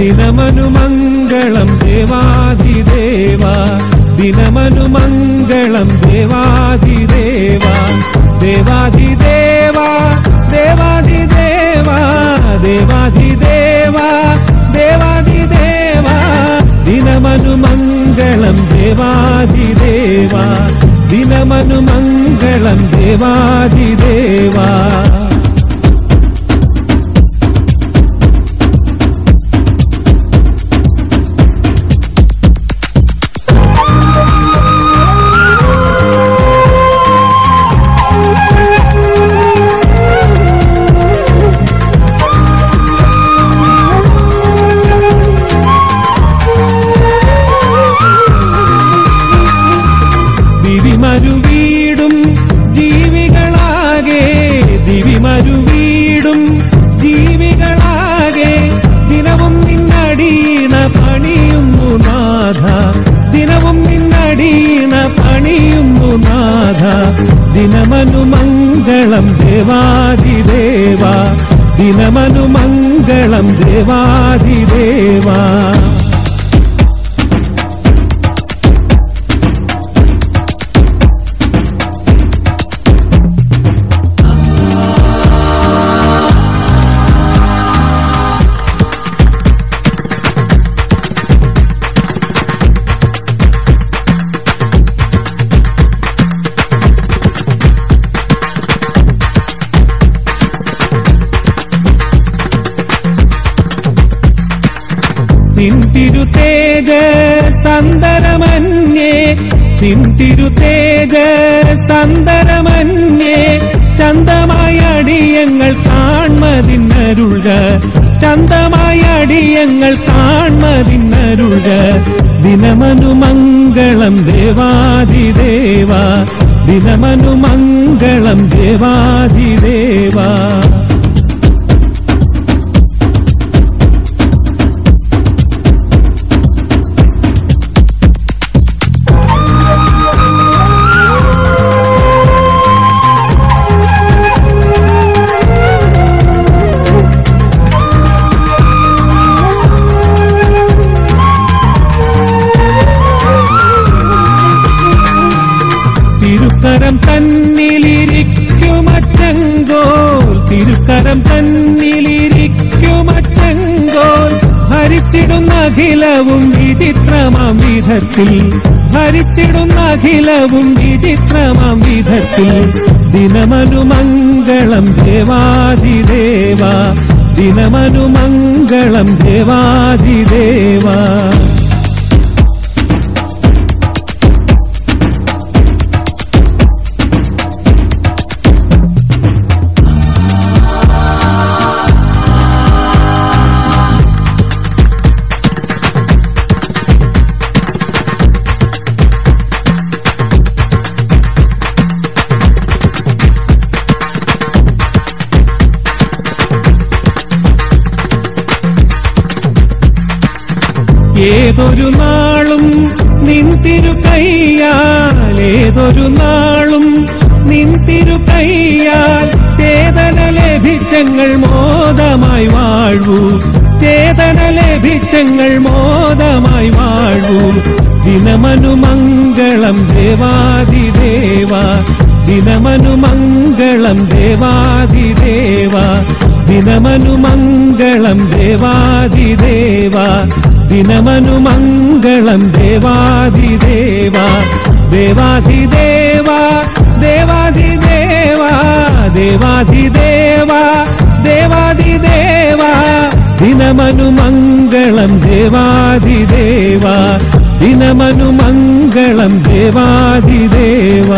മംഗളം ദേവാധിദേവ ദിനമനു മംഗളം ദേവാധിദേവ ദേവാധിദേവ ദേവാധിദേവ ദേവാധിദേവ ദേവാധിദേവ ദിനമനു മംഗളം ദേവാധിദേവ ദിനമനു മംഗളം ദേവാധിദേവ ദിവിമരുവീടും ദിനമനു മംഗളം ദേവാദിദേവ ദിനമനു മംഗളം ദേവാദിദേവ നിന്തിരു തേജ സന്ദരമന്യേ നിന്തിരു തേജ സന്ദരമന്യേ ചന്തമായ അടിയങ്ങൾ കാൺമതിന്നരുൾക ചന്തമായ അടിയങ്ങൾ കാൺമതിന്നരുൾക ദിനമനു മംഗളം ദേവാദിദേവ ദിനമനു മംഗളം ദേവാദിദേവ തന്നിലിരിക്കുമച്ചങ്കോൽ. തിരുക്കരം തന്നിലിരിക്കുമച്ചങ്കോൽ. ഭരിച്ചിടുന്ന അഖിലവും വിചിത്രമാം വിധത്തിൽ. ഭരിച്ചിടുന്ന അഖിലവും വിചിത്രമാം വിധത്തിൽ. ദിനമനുമംഗളം മംഗളം ദിനമനുമംഗളം ദിനമനു ഏതൊരു നാളും നിന്തിരു കയ്യാൽ ഏതൊരു നാളും നിന്തിരു കയ്യാൽ ചേതന ലഭിച്ചങ്ങൾ മോദമായി വാഴൂ ചേതന ലഭിച്ചങ്ങൾ മോദമായി വാഴൂ ദിനമനു മംഗളം ദേവാദിദേവ ദിനമനു മംഗളം ദേവാദിദേവ ദിനമനു മംഗളം ദേവാദിദേവ ദിനമനു മംഗളം ദേവാദിദേവ ദേവാധിദേവ ദേവാധിദേവ ദേവാധിദേവ ദേവാധിദേവ ദിനമനു മംഗളം ദേവാധിദേവ ദിനമനു മംഗളം ദേവാധിദേവ